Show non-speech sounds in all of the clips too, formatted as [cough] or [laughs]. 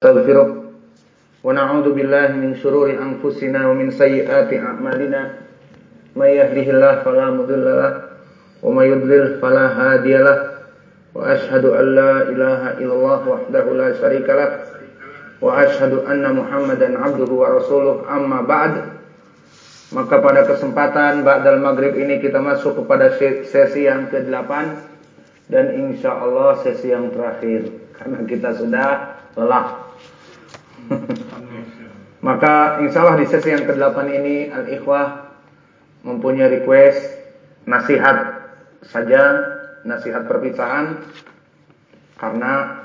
نستغفره ونعوذ بالله من شرور أنفسنا ومن سيئات أعمالنا من يهده الله فلا مضل له ومن يضلل فلا هادي له وأشهد أن لا إله إلا الله وحده لا شريك له وأشهد أن محمدا عبده ورسوله أما بعد maka pada kesempatan Ba'dal Maghrib ini kita masuk kepada sesi yang ke-8 dan insya Allah sesi yang terakhir karena kita sudah lelah [laughs] Maka insya Allah di sesi yang ke-8 ini Al-Ikhwah mempunyai request nasihat saja, nasihat perpisahan karena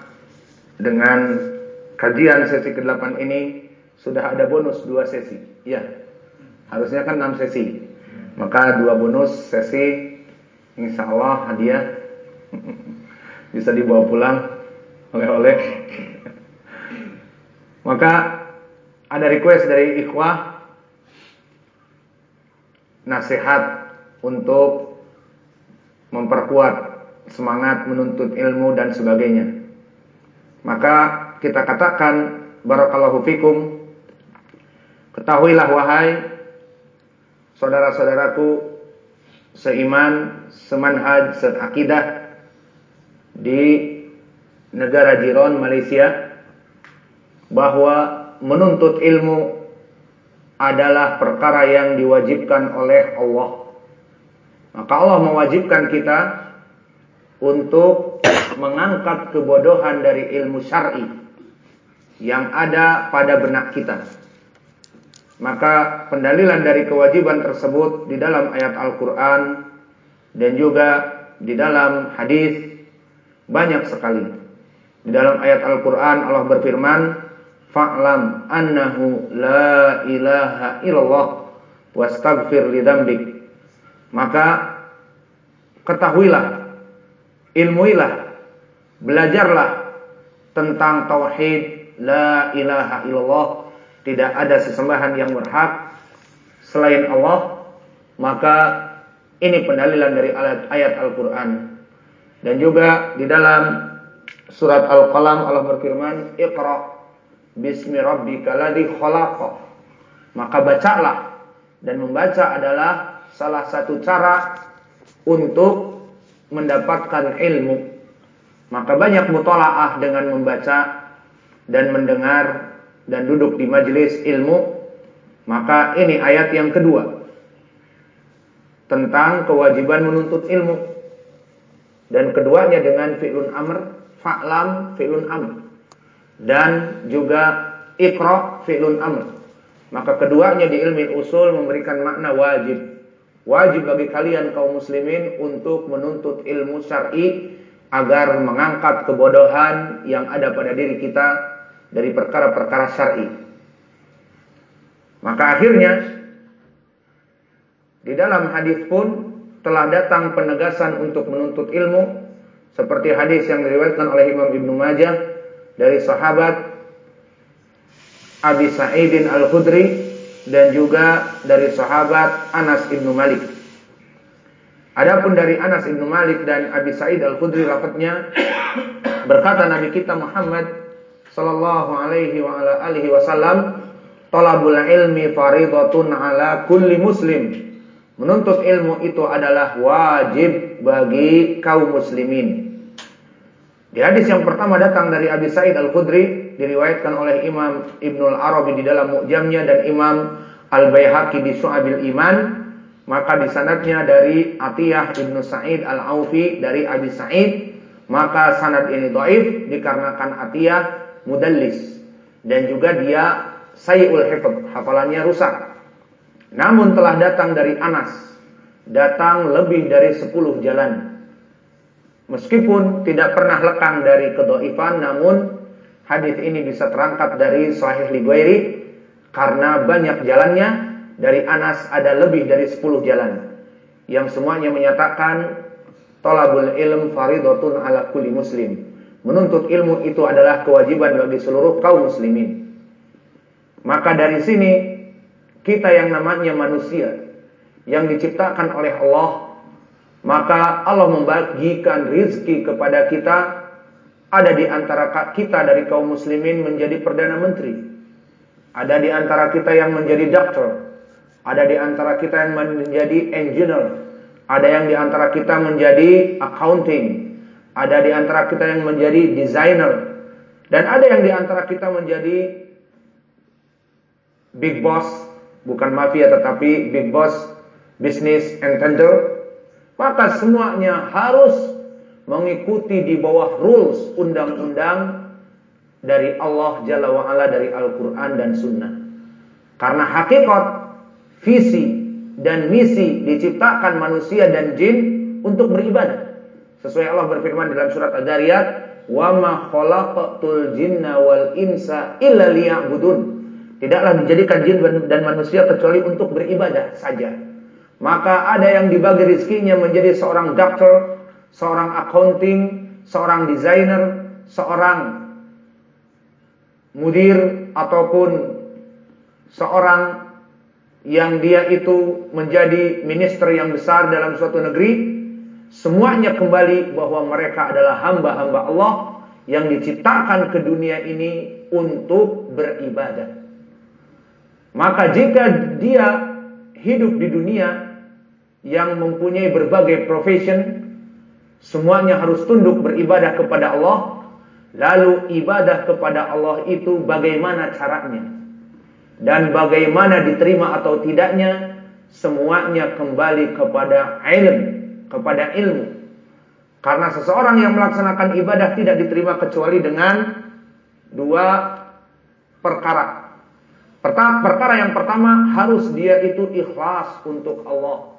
dengan kajian sesi ke-8 ini sudah ada bonus dua sesi. Ya, harusnya kan 6 sesi. Maka dua bonus sesi insya Allah hadiah [laughs] bisa dibawa pulang oleh-oleh. Maka ada request dari ikhwah nasihat untuk memperkuat semangat menuntut ilmu dan sebagainya. Maka kita katakan barakallahu fikum ketahuilah wahai saudara-saudaraku seiman, semanhaj, seakidah di negara jiron Malaysia bahwa menuntut ilmu adalah perkara yang diwajibkan oleh Allah. Maka Allah mewajibkan kita untuk [coughs] mengangkat kebodohan dari ilmu syar'i yang ada pada benak kita. Maka pendalilan dari kewajiban tersebut di dalam ayat Al-Qur'an dan juga di dalam hadis banyak sekali. Di dalam ayat Al-Qur'an Allah berfirman, fa'lam annahu la ilaha illallah wastaghfir lidambik maka ketahuilah ilmuilah belajarlah tentang tauhid la ilaha illallah. Tidak ada sesembahan yang berhak selain Allah. Maka ini pendalilan dari ayat, Al-Qur'an. Dan juga di dalam surat Al-Qalam Allah berfirman iqra Bismi rabbika khalaqa. Maka bacalah dan membaca adalah salah satu cara untuk mendapatkan ilmu. Maka banyak mutolaah dengan membaca dan mendengar dan duduk di majelis ilmu. Maka ini ayat yang kedua tentang kewajiban menuntut ilmu. Dan keduanya dengan fi'lun amr, fa'lam fi'lun amr dan juga ikra fi'lun amr. Maka keduanya di ilmu usul memberikan makna wajib. Wajib bagi kalian kaum muslimin untuk menuntut ilmu syar'i agar mengangkat kebodohan yang ada pada diri kita dari perkara-perkara syar'i. Maka akhirnya di dalam hadis pun telah datang penegasan untuk menuntut ilmu seperti hadis yang diriwayatkan oleh Imam Ibnu Majah dari sahabat Abi Sa'idin Al-Khudri dan juga dari sahabat Anas Ibnu Malik. Adapun dari Anas Ibnu Malik dan Abi Sa'id Al-Khudri lafadznya [coughs] berkata Nabi kita Muhammad sallallahu alaihi wa ala alihi wasallam, "Talabul ilmi faridatun ala kulli muslim." Menuntut ilmu itu adalah wajib bagi kaum muslimin. Di hadis yang pertama datang dari Abi Sa'id Al-Khudri diriwayatkan oleh Imam Ibnul Arabi di dalam Mu'jamnya dan Imam Al-Baihaqi di Syu'abil Iman maka di sanadnya dari Atiyah Ibnu Sa'id Al-Aufi dari Abi Sa'id maka sanad ini dhaif dikarenakan Atiyah mudallis dan juga dia sayyul hifdz hafalannya rusak. Namun telah datang dari Anas datang lebih dari 10 jalan Meskipun tidak pernah lekang dari kedoifan, namun hadis ini bisa terangkat dari Sahih Ligwairi karena banyak jalannya. Dari Anas ada lebih dari 10 jalan yang semuanya menyatakan tolabul ilm faridotun ala kulli muslim. Menuntut ilmu itu adalah kewajiban bagi seluruh kaum muslimin. Maka dari sini kita yang namanya manusia yang diciptakan oleh Allah maka Allah membagikan rizki kepada kita Ada di antara kita dari kaum muslimin menjadi perdana menteri. Ada di antara kita yang menjadi dokter. Ada di antara kita yang menjadi engineer. Ada yang di antara kita menjadi accounting. Ada di antara kita yang menjadi designer. Dan ada yang di antara kita menjadi big boss, bukan mafia tetapi big boss business and tender. Maka semuanya harus mengikuti di bawah rules undang-undang dari Allah Jalla wa'ala dari Al-Quran dan Sunnah. Karena hakikat, visi, dan misi diciptakan manusia dan jin untuk beribadah. Sesuai Allah berfirman dalam surat Ad-Dariyat, "Wa ma khalaqatul jinna wal insa illa liya'budun." Tidaklah dijadikan jin dan manusia kecuali untuk beribadah saja. Maka ada yang dibagi rizkinya menjadi seorang dokter, seorang accounting, seorang desainer, seorang mudir ataupun seorang yang dia itu menjadi minister yang besar dalam suatu negeri, semuanya kembali bahwa mereka adalah hamba-hamba Allah yang diciptakan ke dunia ini untuk beribadah. Maka jika dia hidup di dunia yang mempunyai berbagai profession, semuanya harus tunduk beribadah kepada Allah. Lalu ibadah kepada Allah itu bagaimana caranya? dan bagaimana diterima atau tidaknya semuanya kembali kepada ilmu, kepada ilmu. Karena seseorang yang melaksanakan ibadah tidak diterima kecuali dengan dua perkara. Perkara yang pertama harus dia itu ikhlas untuk Allah.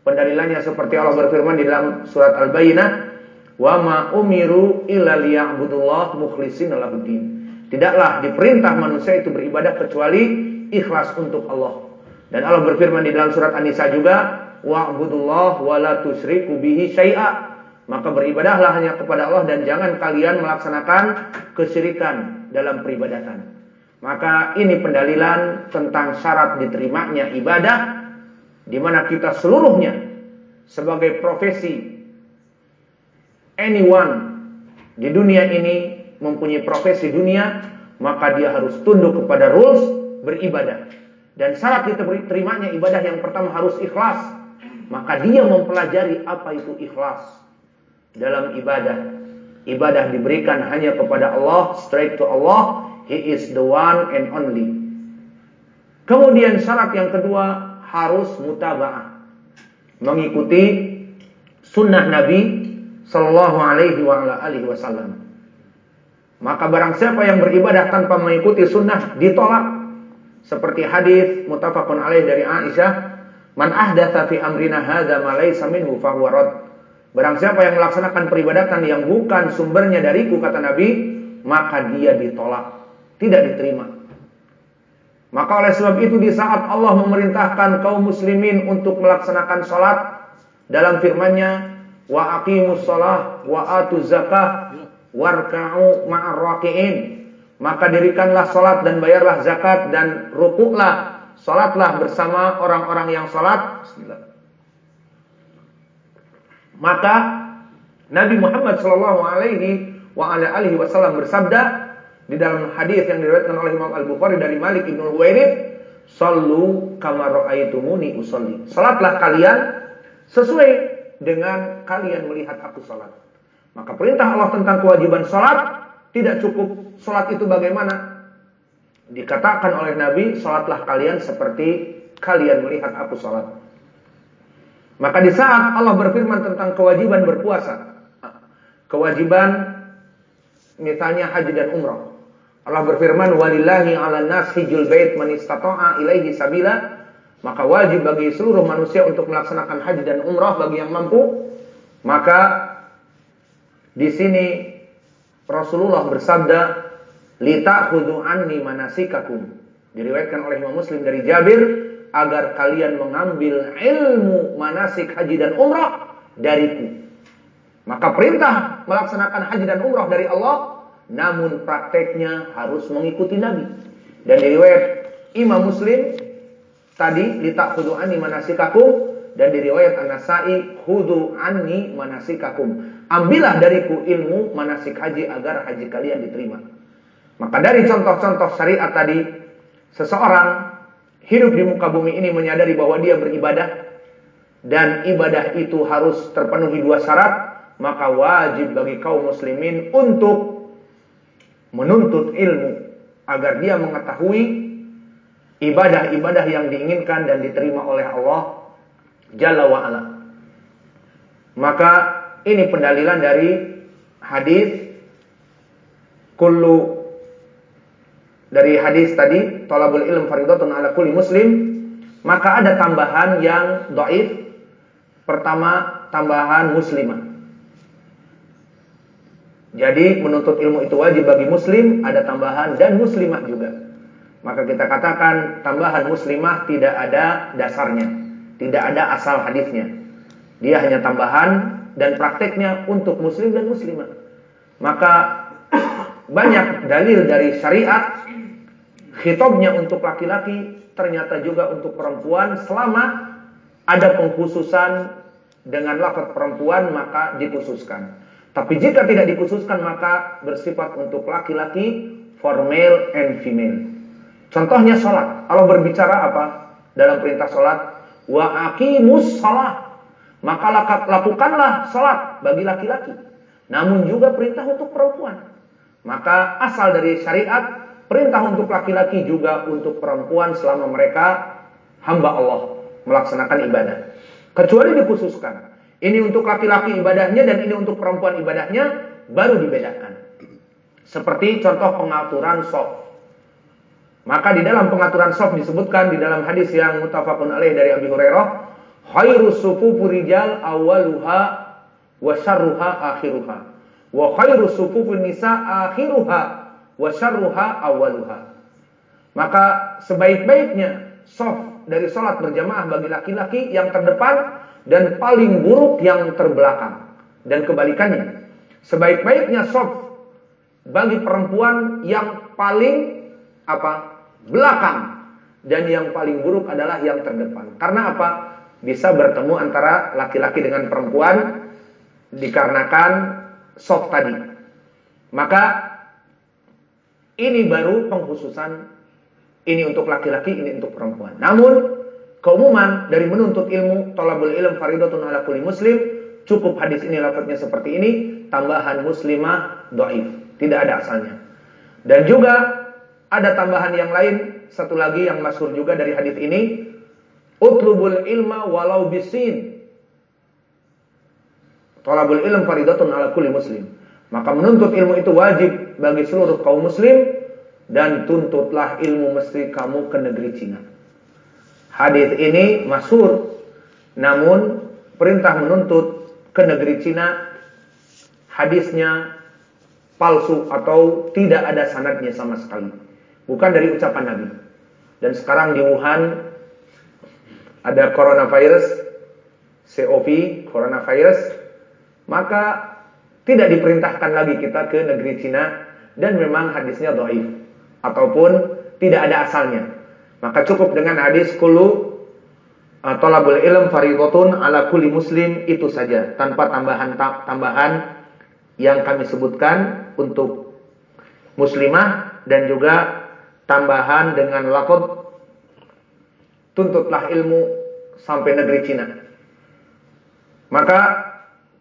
Pendalilannya seperti Allah berfirman di dalam surat Al-Bayyinah, "Wa ma umiru illa liya'budullah mukhlishina lahuddin." Tidaklah diperintah manusia itu beribadah kecuali ikhlas untuk Allah. Dan Allah berfirman di dalam surat An-Nisa juga, wa'budullah wa la tusyriku bihi syai'a. Maka beribadahlah hanya kepada Allah dan jangan kalian melaksanakan kesyirikan dalam peribadatan. Maka ini pendalilan tentang syarat diterimanya ibadah di mana kita seluruhnya sebagai profesi anyone di dunia ini mempunyai profesi dunia, maka dia harus tunduk kepada rules beribadah. Dan syarat diterimanya ibadah yang pertama harus ikhlas. Maka dia mempelajari apa itu ikhlas dalam ibadah. Ibadah diberikan hanya kepada Allah, straight to Allah. He is the one and only. Kemudian syarat yang kedua harus mutaba'ah. Mengikuti sunnah Nabi Sallallahu alaihi wasallam. Maka barang siapa yang beribadah tanpa mengikuti sunnah ditolak. Seperti hadis mutafakun alaih dari Aisyah, "Man ahdatsa fi amrina hadza ma laysa minhu fahuwa rad." Barang siapa yang melaksanakan peribadatan yang bukan sumbernya dariku kata Nabi, maka dia ditolak, tidak diterima. Maka oleh sebab itu di saat Allah memerintahkan kaum muslimin untuk melaksanakan salat dalam firman-Nya, "Wa aqimus shalah wa atuz zakah warka'u ma'ar Maka dirikanlah salat dan bayarlah zakat dan rukuklah, salatlah bersama orang-orang yang salat. Maka Nabi Muhammad sallallahu alaihi wa alihi wasallam bersabda di dalam hadis yang diriwayatkan oleh Imam Al-Bukhari dari Malik bin Huwairith, "Sallu kama ra'aitumuni usolli." Salatlah kalian sesuai dengan kalian melihat aku salat. Maka perintah Allah tentang kewajiban sholat tidak cukup. Sholat itu bagaimana? Dikatakan oleh Nabi, sholatlah kalian seperti kalian melihat aku sholat. Maka di saat Allah berfirman tentang kewajiban berpuasa, kewajiban misalnya haji dan umrah. Allah berfirman, "Walillahi 'alan nas hijjul bait man ilaihi sabila." Maka wajib bagi seluruh manusia untuk melaksanakan haji dan umrah bagi yang mampu. Maka di sini Rasulullah bersabda, "Lita'khudhu anni manasikakum." Diriwayatkan oleh Imam Muslim dari Jabir agar kalian mengambil ilmu manasik haji dan umrah dariku. Maka perintah melaksanakan haji dan umrah dari Allah, namun prakteknya harus mengikuti Nabi. Dan diriwayat Imam Muslim tadi lita'khudhu anni manasikakum dan di riwayat An-Nasai manasikakum. Ambillah dariku ilmu manasik haji agar haji kalian diterima. Maka dari contoh-contoh syariat tadi, seseorang hidup di muka bumi ini menyadari bahwa dia beribadah dan ibadah itu harus terpenuhi dua syarat, maka wajib bagi kaum muslimin untuk menuntut ilmu agar dia mengetahui ibadah-ibadah yang diinginkan dan diterima oleh Allah Jalla wa ala. Maka ini pendalilan dari hadis kullu dari hadis tadi talabul ilm faridatun ala kulli muslim. Maka ada tambahan yang doif pertama tambahan muslimah jadi menuntut ilmu itu wajib bagi muslim, ada tambahan dan muslimah juga. Maka kita katakan tambahan muslimah tidak ada dasarnya, tidak ada asal hadisnya. Dia hanya tambahan dan prakteknya untuk muslim dan muslimah. Maka banyak dalil dari syariat khitabnya untuk laki-laki ternyata juga untuk perempuan selama ada pengkhususan dengan lafaz perempuan maka dikhususkan. Tapi jika tidak dikhususkan maka bersifat untuk laki-laki for male and female. Contohnya sholat. Allah berbicara apa dalam perintah sholat? Wa aqimus sholat. Maka lakukanlah sholat bagi laki-laki. Namun juga perintah untuk perempuan. Maka asal dari syariat perintah untuk laki-laki juga untuk perempuan selama mereka hamba Allah melaksanakan ibadah. Kecuali dikhususkan. Ini untuk laki-laki ibadahnya dan ini untuk perempuan ibadahnya baru dibedakan. Seperti contoh pengaturan soft. Maka di dalam pengaturan soft disebutkan di dalam hadis yang mutafakun alaih dari Abi Hurairah, khairus sufufu rijal awaluha wa syarruha akhiruha. Wa khairus sufufu nisa akhiruha wa syarruha awaluha. Maka sebaik-baiknya soft dari sholat berjamaah bagi laki-laki yang terdepan dan paling buruk yang terbelakang. Dan kebalikannya, sebaik-baiknya soft bagi perempuan yang paling apa? belakang dan yang paling buruk adalah yang terdepan. Karena apa? Bisa bertemu antara laki-laki dengan perempuan dikarenakan soft tadi. Maka ini baru pengkhususan ini untuk laki-laki, ini untuk perempuan. Namun keumuman dari menuntut ilmu talabul ilm faridatun ala kulli muslim cukup hadis ini lafadznya seperti ini tambahan muslimah doif tidak ada asalnya. Dan juga ada tambahan yang lain satu lagi yang masyhur juga dari hadis ini utlubul ilma walau bisin. Talabul ilm faridatun ala kulli muslim. Maka menuntut ilmu itu wajib bagi seluruh kaum muslim dan tuntutlah ilmu mesti kamu ke negeri Cina Hadis ini masur, namun perintah menuntut ke negeri Cina hadisnya palsu atau tidak ada sanadnya sama sekali. Bukan dari ucapan Nabi. Dan sekarang di Wuhan ada coronavirus, COV, coronavirus, maka tidak diperintahkan lagi kita ke negeri Cina dan memang hadisnya doif ataupun tidak ada asalnya. Maka cukup dengan hadis kulu uh, talabul ilm faridatun ala kulli muslim itu saja tanpa tambahan tambahan yang kami sebutkan untuk muslimah dan juga tambahan dengan lafaz tuntutlah ilmu sampai negeri Cina. Maka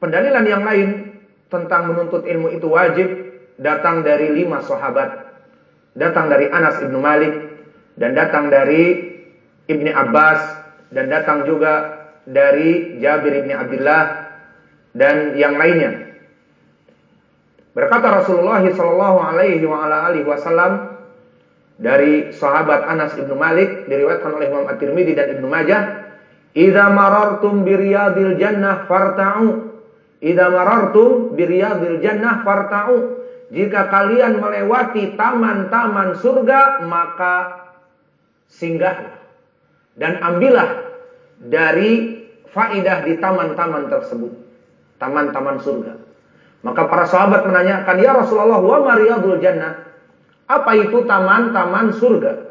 pendalilan yang lain tentang menuntut ilmu itu wajib datang dari lima sahabat. Datang dari Anas ibnu Malik, dan datang dari Ibni Abbas dan datang juga dari Jabir ibni Abdullah dan yang lainnya. Berkata Rasulullah Shallallahu Alaihi Wasallam dari sahabat Anas ibnu Malik diriwayatkan oleh Imam At-Tirmidzi dan Ibnu Majah, "Idza marartum biriyadil jannah farta'u." Idza marartum biriyadil jannah farta'u. Jika kalian melewati taman-taman surga, maka singgahlah dan ambillah dari faidah di taman-taman tersebut, taman-taman surga. Maka para sahabat menanyakan, "Ya Rasulullah, wa mariyadul jannah?" Apa itu taman-taman surga?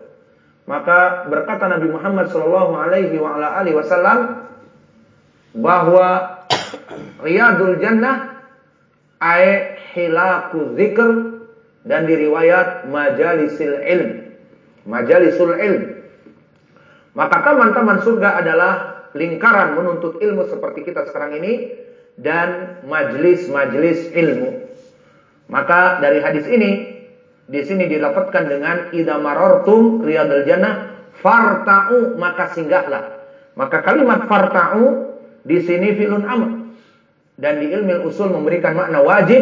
Maka berkata Nabi Muhammad sallallahu alaihi wasallam, bahwa Riyadul Jannah ay hilaku zikr dan diriwayat majalisil ilm. Majalisul ilm. Maka taman-taman surga adalah lingkaran menuntut ilmu seperti kita sekarang ini dan majlis-majlis ilmu. Maka dari hadis ini di sini dilafazkan dengan idza marartum riyadul jannah farta'u maka singgahlah. Maka kalimat farta'u di sini filun amr dan di ilmu usul memberikan makna wajib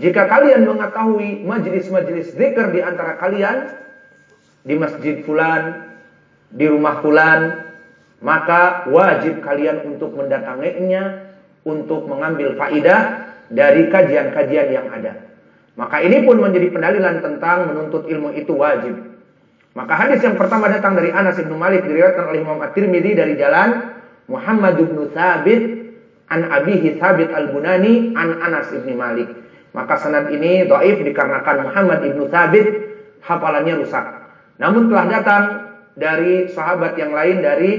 jika kalian mengetahui majlis-majlis zikir di antara kalian di masjid fulan, di rumah fulan, maka wajib kalian untuk mendatanginya untuk mengambil faidah dari kajian-kajian yang ada. Maka ini pun menjadi pendalilan tentang menuntut ilmu itu wajib. Maka hadis yang pertama datang dari Anas bin Malik diriwayatkan oleh Imam At-Tirmidzi dari jalan Muhammad bin Sabit an abihi Sabit al-Bunani an Anas bin Malik. Maka sanad ini dhaif dikarenakan Muhammad ibnu Thabit hafalannya rusak. Namun telah datang dari sahabat yang lain dari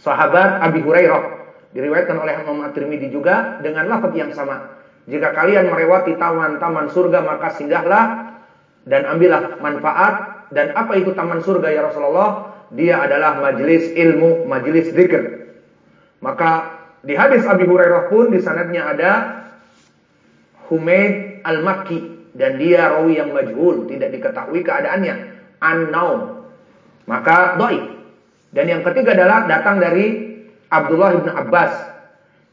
sahabat Abi Hurairah diriwayatkan oleh Imam At-Tirmidzi juga dengan lafaz yang sama. Jika kalian melewati taman-taman surga maka singgahlah dan ambillah manfaat dan apa itu taman surga ya Rasulullah? Dia adalah majelis ilmu, majelis zikir. Maka di hadis Abi Hurairah pun di sanadnya ada Humaid Al-Makki dan dia rawi yang majhul, tidak diketahui keadaannya, unknown. Maka dhaif. Dan yang ketiga adalah datang dari Abdullah bin Abbas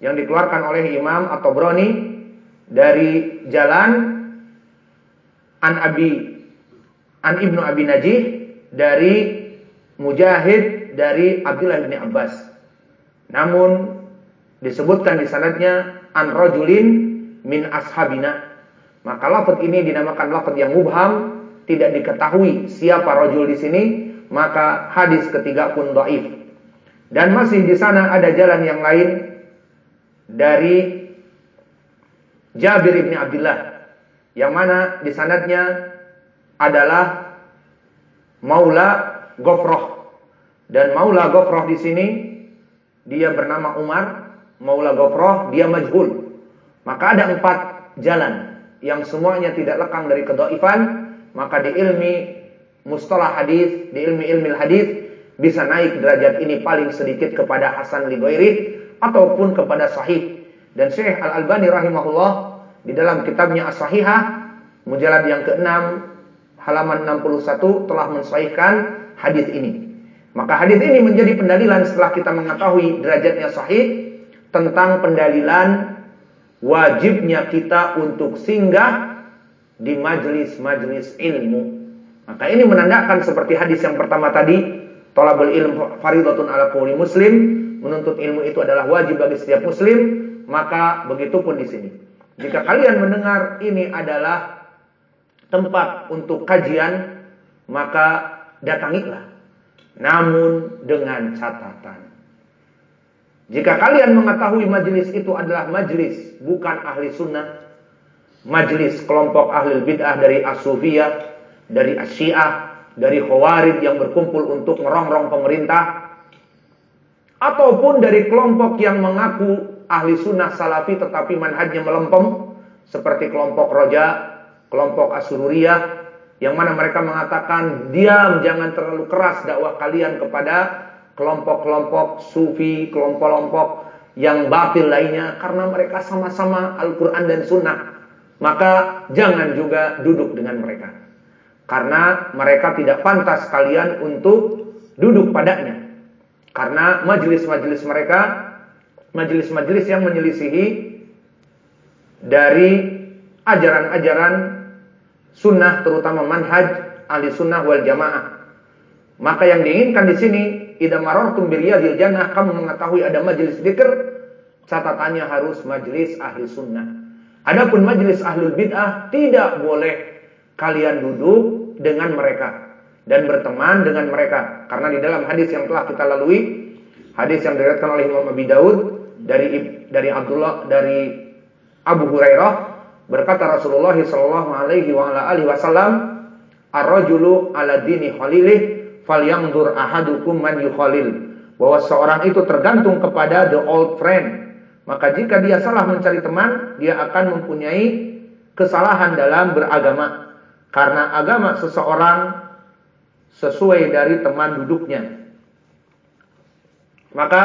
yang dikeluarkan oleh Imam atau Broni dari jalan An Abi An Ibnu Abi Najih dari Mujahid dari Abdullah bin Abbas. Namun disebutkan di sanadnya an rajulin min ashabina. Maka lafaz ini dinamakan lafaz yang mubham, tidak diketahui siapa rajul di sini, maka hadis ketiga pun dhaif. Dan masih di sana ada jalan yang lain dari Jabir bin Abdullah yang mana di sanadnya adalah Maula Gofroh dan Maula Gofroh di sini dia bernama Umar Maula Gofroh dia majhul maka ada empat jalan yang semuanya tidak lekang dari kedoifan. Maka di ilmi mustalah hadis, di ilmi ilmi hadis bisa naik derajat ini paling sedikit kepada Hasan Ligoiri ataupun kepada Sahih. Dan Syekh Al Albani rahimahullah di dalam kitabnya As-Sahihah mujalad yang ke-6 halaman 61 telah mensahihkan hadis ini. Maka hadis ini menjadi pendalilan setelah kita mengetahui derajatnya sahih tentang pendalilan wajibnya kita untuk singgah di majelis-majelis ilmu. Maka ini menandakan seperti hadis yang pertama tadi, tolabul ilm faridatun ala kulli muslim, menuntut ilmu itu adalah wajib bagi setiap muslim, maka begitu pun di sini. Jika kalian mendengar ini adalah tempat untuk kajian, maka datangilah. Namun dengan catatan jika kalian mengetahui majelis itu adalah majelis bukan ahli sunnah, majelis kelompok ahli bid'ah dari as-sufiyah, dari as-syiah, dari khawarij yang berkumpul untuk merongrong pemerintah, ataupun dari kelompok yang mengaku ahli sunnah salafi tetapi manhajnya melempem, seperti kelompok roja, kelompok asururiyah, yang mana mereka mengatakan diam jangan terlalu keras dakwah kalian kepada kelompok-kelompok sufi, kelompok-kelompok yang batil lainnya karena mereka sama-sama Al-Quran dan Sunnah. Maka jangan juga duduk dengan mereka. Karena mereka tidak pantas kalian untuk duduk padanya. Karena majelis-majelis mereka, majelis-majelis yang menyelisihi dari ajaran-ajaran sunnah terutama manhaj ahli sunnah wal jamaah. Maka yang diinginkan di sini idza marartum biriyadil jannah kamu mengetahui ada majelis zikir catatannya harus majelis ahli sunnah adapun majelis ahlul bid'ah tidak boleh kalian duduk dengan mereka dan berteman dengan mereka karena di dalam hadis yang telah kita lalui hadis yang diriwayatkan oleh Imam Abi Daud dari dari Abdullah dari Abu Hurairah berkata Rasulullah sallallahu alaihi wasallam ar-rajulu ala dini khalilih falyanzur ahadukum man yukhalil bahwa seorang itu tergantung kepada the old friend. Maka jika dia salah mencari teman, dia akan mempunyai kesalahan dalam beragama. Karena agama seseorang sesuai dari teman duduknya. Maka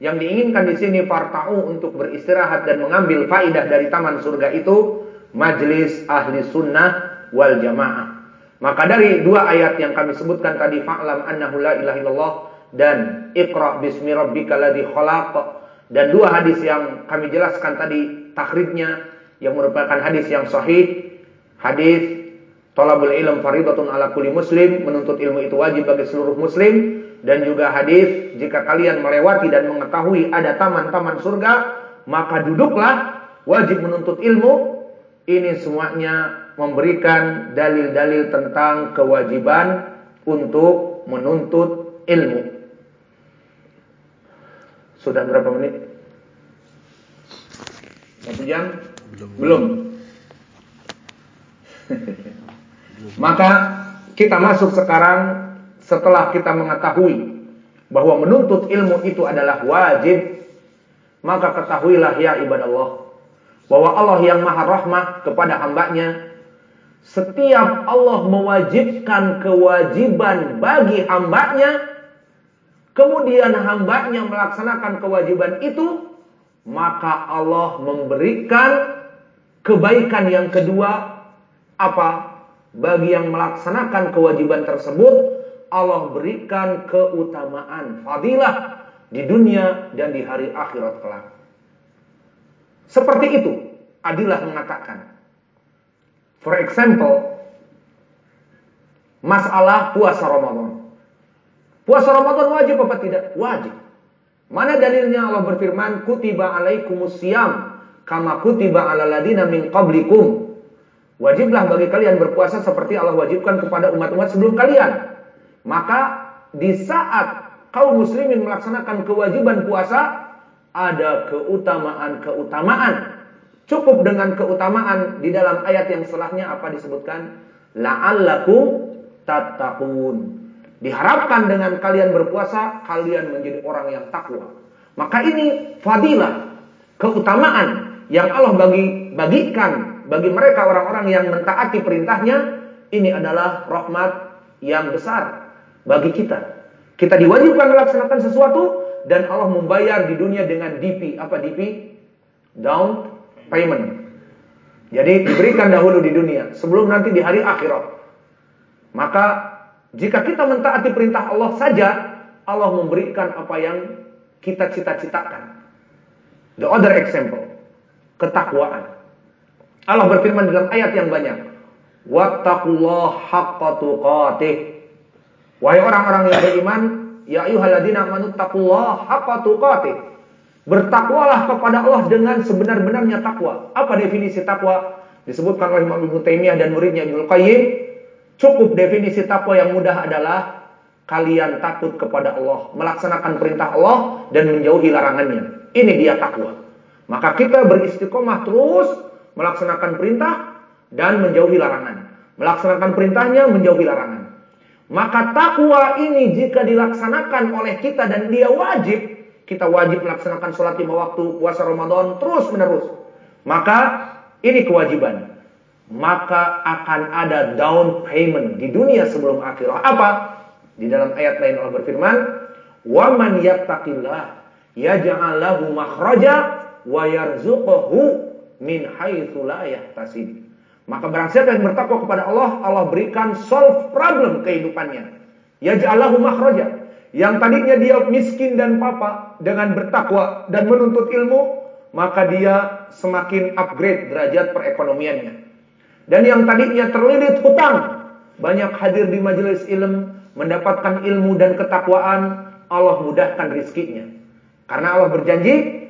yang diinginkan di sini farta'u untuk beristirahat dan mengambil faidah dari taman surga itu majlis ahli sunnah wal jamaah. Maka dari dua ayat yang kami sebutkan tadi fa'lam annahu la ilaha illallah dan iqra bismi rabbikal ladzi khalaq dan dua hadis yang kami jelaskan tadi takhrijnya yang merupakan hadis yang sahih hadis talabul ilm faridatun ala kulli muslim menuntut ilmu itu wajib bagi seluruh muslim dan juga hadis jika kalian melewati dan mengetahui ada taman-taman surga maka duduklah wajib menuntut ilmu ini semuanya memberikan dalil-dalil tentang kewajiban untuk menuntut ilmu sudah berapa menit? Satu jam? Belum. Belum. Maka kita masuk sekarang setelah kita mengetahui bahwa menuntut ilmu itu adalah wajib, maka ketahuilah ya ibadah Allah bahwa Allah yang maha rahmah kepada hambanya setiap Allah mewajibkan kewajiban bagi hambanya kemudian hambanya melaksanakan kewajiban itu, maka Allah memberikan kebaikan yang kedua apa? Bagi yang melaksanakan kewajiban tersebut, Allah berikan keutamaan, fadilah di dunia dan di hari akhirat kelak. Seperti itu, Adilah mengatakan. For example, masalah puasa Ramadan. Puasa Ramadan wajib apa tidak? Wajib. Mana dalilnya Allah berfirman, "Kutiba alaikumus siyam kama kutiba ala ladina min qablikum." Wajiblah bagi kalian berpuasa seperti Allah wajibkan kepada umat-umat sebelum kalian. Maka di saat kaum muslimin melaksanakan kewajiban puasa, ada keutamaan-keutamaan. Cukup dengan keutamaan di dalam ayat yang setelahnya apa disebutkan? La'allakum tattaqun. Diharapkan dengan kalian berpuasa, kalian menjadi orang yang takwa. Maka ini fadilah, keutamaan yang Allah bagi bagikan bagi mereka orang-orang yang mentaati perintahnya, ini adalah rahmat yang besar bagi kita. Kita diwajibkan melaksanakan sesuatu dan Allah membayar di dunia dengan DP. Apa DP? Down payment. Jadi diberikan dahulu di dunia sebelum nanti di hari akhirat. Maka jika kita mentaati perintah Allah saja, Allah memberikan apa yang kita cita-citakan. The other example, ketakwaan. Allah berfirman dalam ayat yang banyak. Wattaqullah haqqa tuqatih. Wahai orang-orang yang beriman, ya ayyuhalladzina amanu taqullaha haqqa tuqatih. Bertakwalah kepada Allah dengan sebenar-benarnya takwa. Apa definisi takwa? Disebutkan oleh Imam Ibnu Taimiyah dan muridnya Ibnu Qayyim Cukup definisi takwa yang mudah adalah kalian takut kepada Allah, melaksanakan perintah Allah dan menjauhi larangannya. Ini dia takwa. Maka kita beristiqomah terus melaksanakan perintah dan menjauhi larangan. Melaksanakan perintahnya, menjauhi larangan. Maka takwa ini jika dilaksanakan oleh kita dan dia wajib, kita wajib melaksanakan sholat lima waktu, puasa Ramadan terus menerus. Maka ini kewajiban maka akan ada down payment di dunia sebelum akhirat. Apa? Di dalam ayat lain Allah berfirman, "Wa man yattaqillah yaj'al lahu makhraja wa yarzuqhu min haitsu la yahtasib." Maka barang siapa yang bertakwa kepada Allah, Allah berikan solve problem kehidupannya. Yaj'al lahu makhraja. Yang tadinya dia miskin dan papa dengan bertakwa dan menuntut ilmu, maka dia semakin upgrade derajat perekonomiannya. Dan yang tadinya terlilit hutang, banyak hadir di majelis ilmu, mendapatkan ilmu dan ketakwaan, Allah mudahkan rizkinya. Karena Allah berjanji,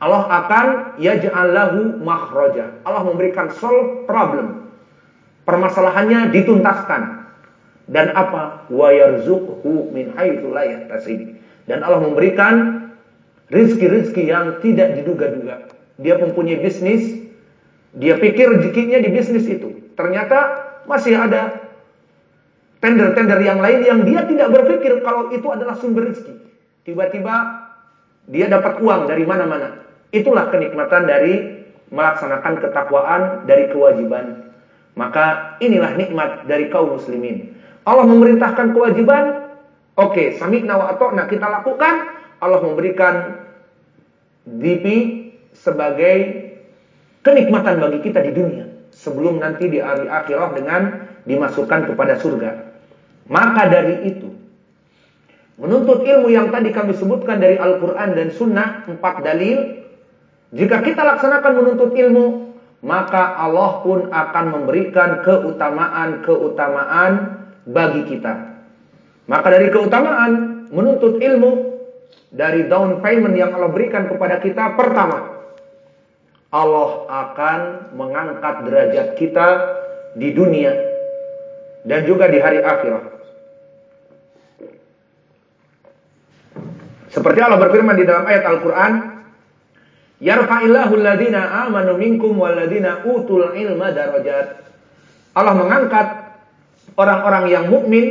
Allah akan yaj'allahu makhraja. Allah memberikan solve problem. Permasalahannya dituntaskan. Dan apa? Wa yarzuqhu min haitsu la Dan Allah memberikan rizki-rizki yang tidak diduga-duga. Dia mempunyai bisnis dia pikir rezekinya di bisnis itu. Ternyata masih ada tender-tender yang lain yang dia tidak berpikir kalau itu adalah sumber rezeki. tiba-tiba dia dapat uang dari mana-mana. Itulah kenikmatan dari melaksanakan ketakwaan dari kewajiban. Maka inilah nikmat dari kaum muslimin. Allah memerintahkan kewajiban, oke, okay, sami'na wa atokna kita lakukan. Allah memberikan DP sebagai kenikmatan bagi kita di dunia sebelum nanti di hari akhirat dengan dimasukkan kepada surga. Maka dari itu menuntut ilmu yang tadi kami sebutkan dari Al-Qur'an dan Sunnah empat dalil jika kita laksanakan menuntut ilmu maka Allah pun akan memberikan keutamaan-keutamaan bagi kita. Maka dari keutamaan menuntut ilmu dari down payment yang Allah berikan kepada kita pertama Allah akan mengangkat derajat kita di dunia dan juga di hari akhirat. Seperti Allah berfirman di dalam ayat Al-Qur'an, "Yarfa'illahu alladhina amanu minkum walladhina utul ilma darajat." Allah mengangkat orang-orang yang mukmin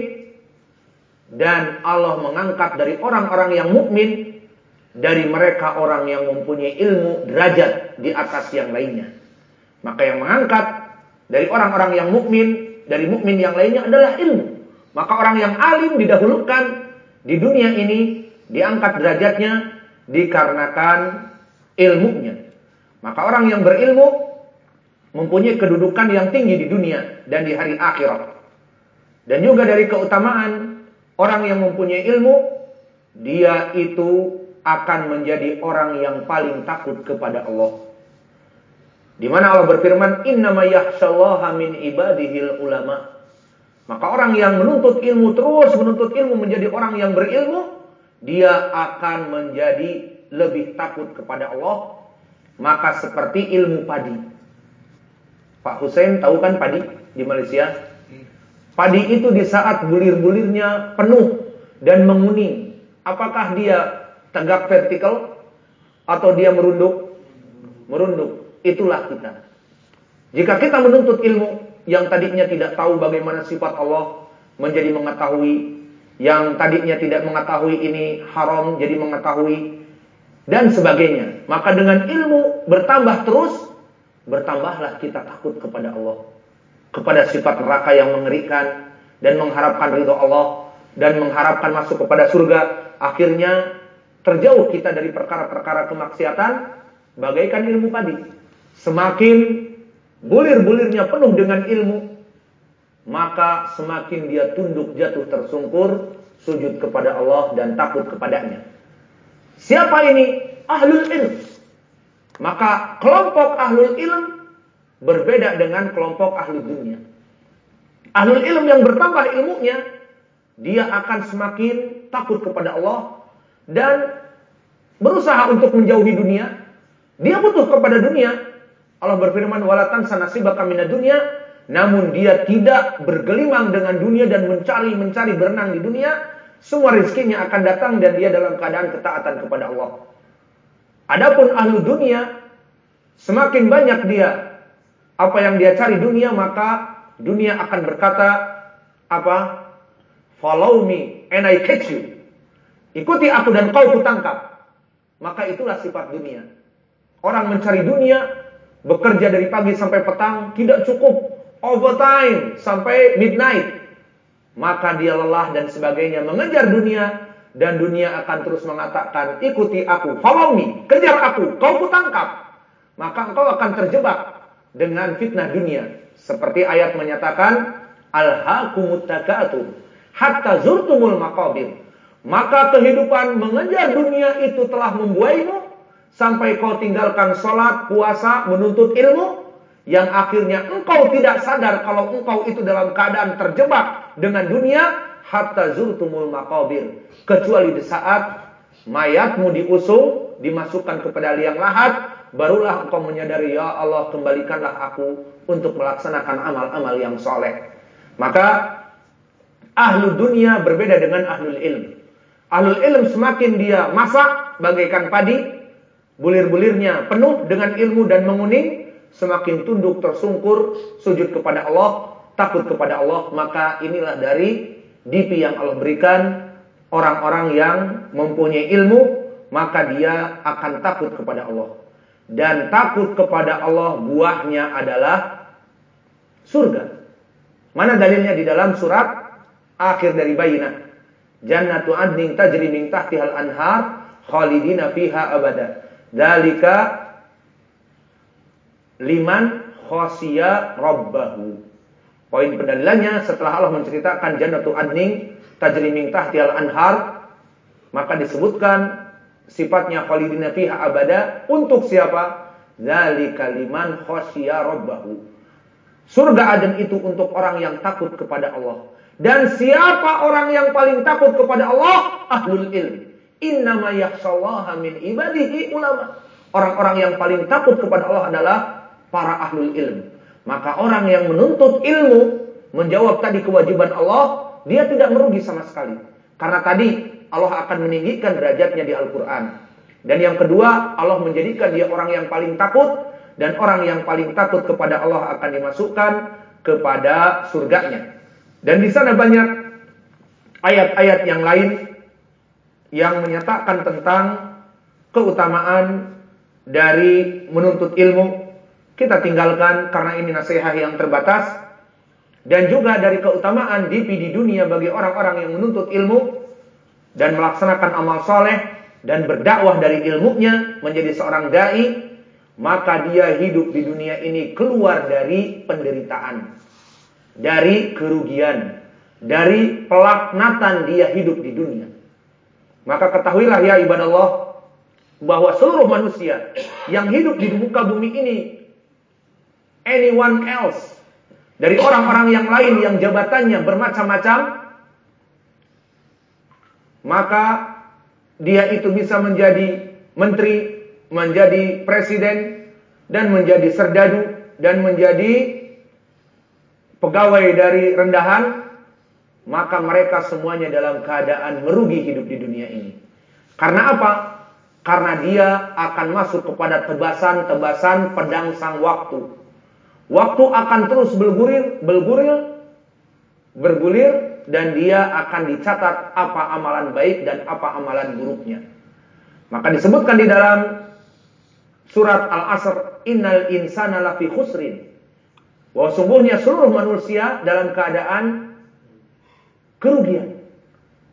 dan Allah mengangkat dari orang-orang yang mukmin dari mereka orang yang mempunyai ilmu derajat di atas yang lainnya. Maka yang mengangkat dari orang-orang yang mukmin, dari mukmin yang lainnya adalah ilmu. Maka orang yang alim didahulukan di dunia ini diangkat derajatnya dikarenakan ilmunya. Maka orang yang berilmu mempunyai kedudukan yang tinggi di dunia dan di hari akhirat. Dan juga dari keutamaan orang yang mempunyai ilmu, dia itu akan menjadi orang yang paling takut kepada Allah. Di mana Allah berfirman, "Innama min ibadihil ulama." Maka orang yang menuntut ilmu terus menuntut ilmu menjadi orang yang berilmu, dia akan menjadi lebih takut kepada Allah. Maka seperti ilmu padi. Pak Hussein tahu kan padi di Malaysia? Padi itu di saat bulir-bulirnya penuh dan menguning. Apakah dia tegak vertikal atau dia merunduk? Merunduk. Itulah kita. Jika kita menuntut ilmu yang tadinya tidak tahu bagaimana sifat Allah menjadi mengetahui, yang tadinya tidak mengetahui ini haram jadi mengetahui dan sebagainya. Maka dengan ilmu bertambah terus, bertambahlah kita takut kepada Allah. Kepada sifat neraka yang mengerikan dan mengharapkan ridho Allah dan mengharapkan masuk kepada surga. Akhirnya terjauh kita dari perkara-perkara kemaksiatan bagaikan ilmu padi. Semakin bulir-bulirnya penuh dengan ilmu, maka semakin dia tunduk jatuh tersungkur, sujud kepada Allah dan takut kepadanya. Siapa ini? Ahlul ilm. Maka kelompok ahlul ilm berbeda dengan kelompok ahlul dunia. Ahlul ilm yang bertambah ilmunya, dia akan semakin takut kepada Allah dan berusaha untuk menjauhi dunia, dia butuh kepada dunia. Allah berfirman, "Walatan sanasibaka minad dunia." Namun dia tidak bergelimang dengan dunia dan mencari-mencari berenang di dunia. Semua rizkinya akan datang dan dia dalam keadaan ketaatan kepada Allah. Adapun ahlu dunia, semakin banyak dia apa yang dia cari dunia, maka dunia akan berkata, apa? Follow me and I catch you. Ikuti aku dan kau kutangkap. Maka itulah sifat dunia. Orang mencari dunia, bekerja dari pagi sampai petang, tidak cukup overtime sampai midnight. Maka dia lelah dan sebagainya mengejar dunia dan dunia akan terus mengatakan, "Ikuti aku, follow me, kejar aku, kau kutangkap." Maka engkau akan terjebak dengan fitnah dunia. Seperti ayat menyatakan, "Alhaqumut takatsur hatta zurtumul maqabir." Maka kehidupan mengejar dunia itu telah membuaimu. Sampai kau tinggalkan sholat, puasa, menuntut ilmu yang akhirnya engkau tidak sadar kalau engkau itu dalam keadaan terjebak dengan dunia hatta zurtumul maqabir. Kecuali di saat mayatmu diusung dimasukkan kepada liang lahat barulah engkau menyadari ya Allah kembalikanlah aku untuk melaksanakan amal-amal yang soleh. Maka ahlu dunia berbeda dengan ahlul ilm Ahlul ilm semakin dia masak bagaikan padi, bulir-bulirnya penuh dengan ilmu dan menguning, semakin tunduk tersungkur, sujud kepada Allah, takut kepada Allah, maka inilah dari DP yang Allah berikan orang-orang yang mempunyai ilmu, maka dia akan takut kepada Allah. Dan takut kepada Allah buahnya adalah surga. Mana dalilnya di dalam surat akhir dari Bayinah. Jannatu adnin tajri min tahtihal anhar khalidina fiha abada. Dalika liman khosya rabbahu. Poin pendalilannya setelah Allah menceritakan jannatu adnin tajri min tahtihal anhar maka disebutkan sifatnya khalidina fiha abada untuk siapa? Zalika liman khosya rabbahu. Surga Aden itu untuk orang yang takut kepada Allah. Dan siapa orang yang paling takut kepada Allah? Ahlul ilm. Innama yakhshallaha min ibadihi ulama. Orang-orang yang paling takut kepada Allah adalah para ahlul ilm. Maka orang yang menuntut ilmu menjawab tadi kewajiban Allah, dia tidak merugi sama sekali. Karena tadi Allah akan meninggikan derajatnya di Al-Qur'an. Dan yang kedua, Allah menjadikan dia orang yang paling takut dan orang yang paling takut kepada Allah akan dimasukkan kepada surganya. Dan di sana banyak ayat-ayat yang lain yang menyatakan tentang keutamaan dari menuntut ilmu. Kita tinggalkan karena ini nasihat yang terbatas. Dan juga dari keutamaan DP di dunia bagi orang-orang yang menuntut ilmu dan melaksanakan amal soleh dan berdakwah dari ilmunya menjadi seorang dai maka dia hidup di dunia ini keluar dari penderitaan, dari kerugian, dari pelaknatan dia hidup di dunia. Maka ketahuilah ya ibadah Allah bahwa seluruh manusia yang hidup di muka bumi ini anyone else dari orang-orang yang lain yang jabatannya bermacam-macam maka dia itu bisa menjadi menteri menjadi presiden dan menjadi serdadu dan menjadi pegawai dari rendahan, maka mereka semuanya dalam keadaan merugi hidup di dunia ini. Karena apa? Karena dia akan masuk kepada tebasan-tebasan pedang sang waktu. Waktu akan terus bergulir, bergulir, bergulir dan dia akan dicatat apa amalan baik dan apa amalan buruknya. Maka disebutkan di dalam surat Al-Asr, innal insana lafi khusrin. Bahwa sungguhnya seluruh manusia dalam keadaan kerugian.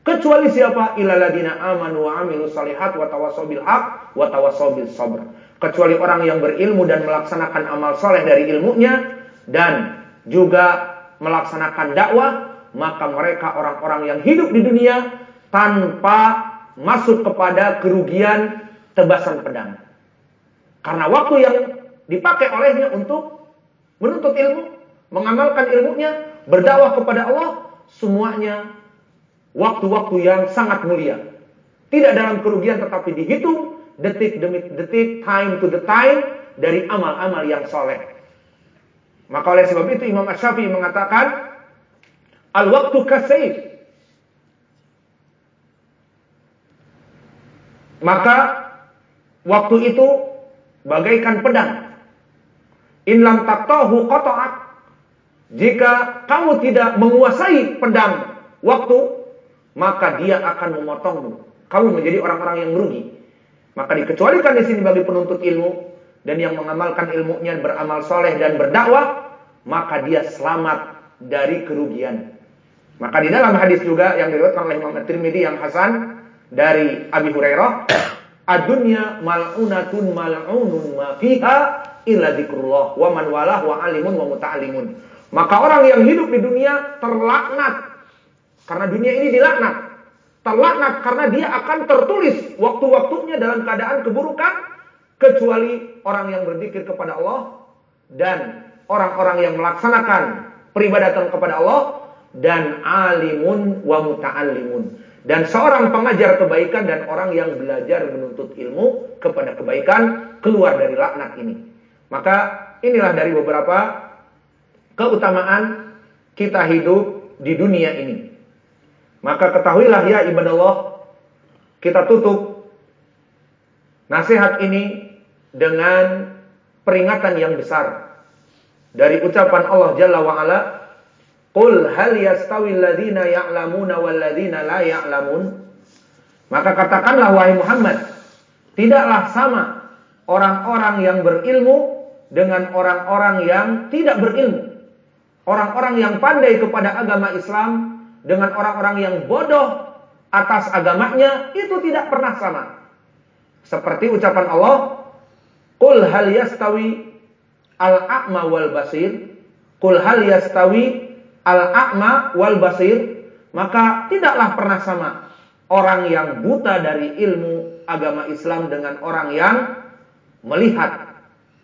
Kecuali siapa? Ilaladina amanu wa amilu salihat wa tawassaw bil haq wa tawassaw bil sabr. Kecuali orang yang berilmu dan melaksanakan amal soleh dari ilmunya dan juga melaksanakan dakwah, maka mereka orang-orang yang hidup di dunia tanpa masuk kepada kerugian tebasan pedang. Karena waktu yang dipakai olehnya untuk menuntut ilmu, mengamalkan ilmunya, berdakwah kepada Allah, semuanya waktu-waktu yang sangat mulia. Tidak dalam kerugian tetapi dihitung detik demi detik, time to the time dari amal-amal yang soleh. Maka oleh sebab itu Imam Ash-Syafi'i mengatakan al-waktu kasayf. Maka waktu itu bagaikan pedang. In lam taktahu qata'ak. Jika kamu tidak menguasai pedang waktu, maka dia akan memotongmu. Kamu menjadi orang-orang yang merugi. Maka dikecualikan di sini bagi penuntut ilmu dan yang mengamalkan ilmunya beramal soleh dan berdakwah, maka dia selamat dari kerugian. Maka di dalam hadis juga yang diriwayatkan oleh Imam At-Tirmidzi yang hasan dari Abi Hurairah [coughs] Adunya mal'unatun mal'unun ma fiha illa dzikrullah wa man walah wa alimun wa muta'allimun. Maka orang yang hidup di dunia terlaknat karena dunia ini dilaknat. Terlaknat karena dia akan tertulis waktu-waktunya dalam keadaan keburukan kecuali orang yang berzikir kepada Allah dan orang-orang yang melaksanakan peribadatan kepada Allah dan alimun wa muta'allimun dan seorang pengajar kebaikan dan orang yang belajar menuntut ilmu kepada kebaikan keluar dari laknat ini. Maka inilah dari beberapa keutamaan kita hidup di dunia ini. Maka ketahuilah ya ibadah Allah, kita tutup nasihat ini dengan peringatan yang besar dari ucapan Allah Jalla wa Ala Qul hal yastawi alladhina ya'lamuna wal la ya'lamun? Maka katakanlah wahai Muhammad, tidaklah sama orang-orang yang berilmu dengan orang-orang yang tidak berilmu. Orang-orang yang pandai kepada agama Islam dengan orang-orang yang bodoh atas agamanya itu tidak pernah sama. Seperti ucapan Allah, "Qul hal yastawi al-a'ma wal basir?" Qul hal yastawi al-a'ma wal basir? Maka tidaklah pernah sama orang yang buta dari ilmu agama Islam dengan orang yang melihat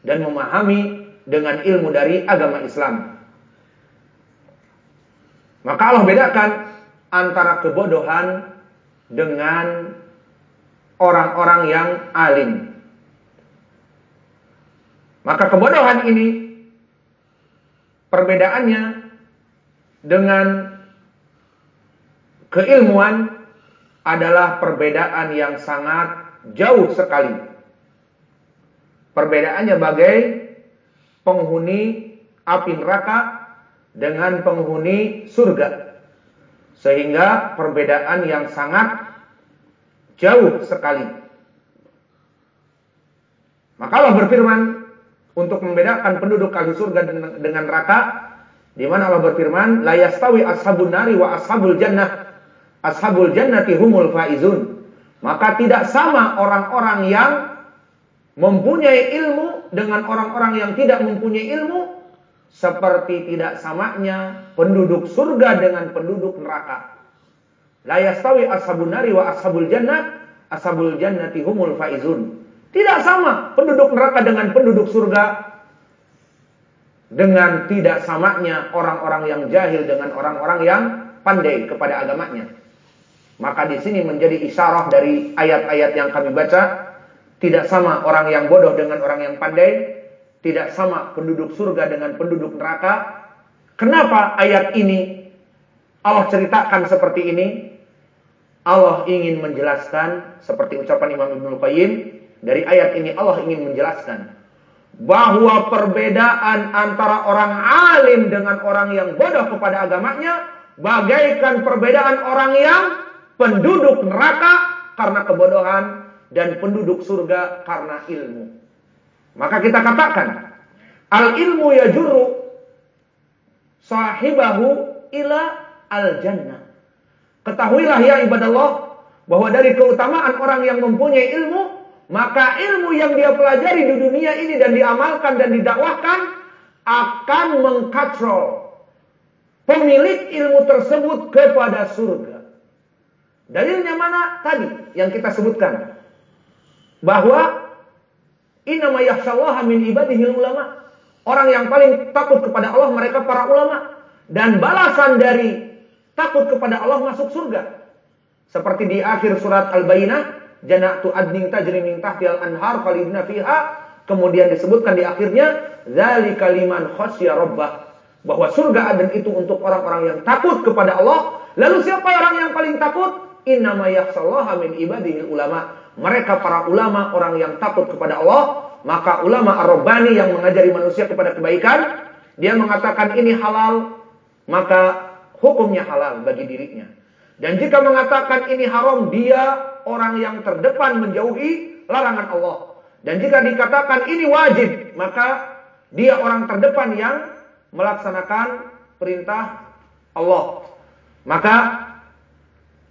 dan memahami dengan ilmu dari agama Islam. Maka Allah bedakan antara kebodohan dengan orang-orang yang alim. Maka kebodohan ini perbedaannya dengan keilmuan adalah perbedaan yang sangat jauh sekali. Perbedaannya bagai penghuni api neraka dengan penghuni surga. Sehingga perbedaan yang sangat jauh sekali. Maka Allah berfirman untuk membedakan penduduk ahli surga dengan neraka di mana Allah berfirman la yastawi ashabun nari wa ashabul jannah ashabul jannati humul faizun maka tidak sama orang-orang yang mempunyai ilmu dengan orang-orang yang tidak mempunyai ilmu seperti tidak samanya penduduk surga dengan penduduk neraka. La yastawi ashabun nari wa ashabul jannah, ashabul jannati humul faizun. Tidak sama penduduk neraka dengan penduduk surga dengan tidak samanya orang-orang yang jahil dengan orang-orang yang pandai kepada agamanya. Maka di sini menjadi isyarah dari ayat-ayat yang kami baca, tidak sama orang yang bodoh dengan orang yang pandai, tidak sama penduduk surga dengan penduduk neraka. Kenapa ayat ini Allah ceritakan seperti ini? Allah ingin menjelaskan seperti ucapan Imam Ibnu Qayyim dari ayat ini Allah ingin menjelaskan bahwa perbedaan antara orang alim dengan orang yang bodoh kepada agamanya bagaikan perbedaan orang yang penduduk neraka karena kebodohan dan penduduk surga karena ilmu. Maka kita katakan al ilmu yajurru sahibahu ila al jannah. Ketahuilah ya ibadah Allah bahwa dari keutamaan orang yang mempunyai ilmu, maka ilmu yang dia pelajari di dunia ini dan diamalkan dan didakwahkan akan mengkatrol pemilik ilmu tersebut kepada surga. Dalilnya mana? Tadi yang kita sebutkan. Bahwa Inama yakhshallaha min ibadihil ulama. Orang yang paling takut kepada Allah mereka para ulama. Dan balasan dari takut kepada Allah masuk surga. Seperti di akhir surat Al-Bayyinah, janatu adning tajri min tahtil anhar khalidina fiha. Kemudian disebutkan di akhirnya, dzalika liman khasya rabbah. Bahwa surga Aden itu untuk orang-orang yang takut kepada Allah. Lalu siapa orang yang paling takut? Innama yakhsallaha min ibadihil ulama mereka para ulama orang yang takut kepada Allah, maka ulama Ar-Rabbani yang mengajari manusia kepada kebaikan, dia mengatakan ini halal, maka hukumnya halal bagi dirinya. Dan jika mengatakan ini haram, dia orang yang terdepan menjauhi larangan Allah. Dan jika dikatakan ini wajib, maka dia orang terdepan yang melaksanakan perintah Allah. Maka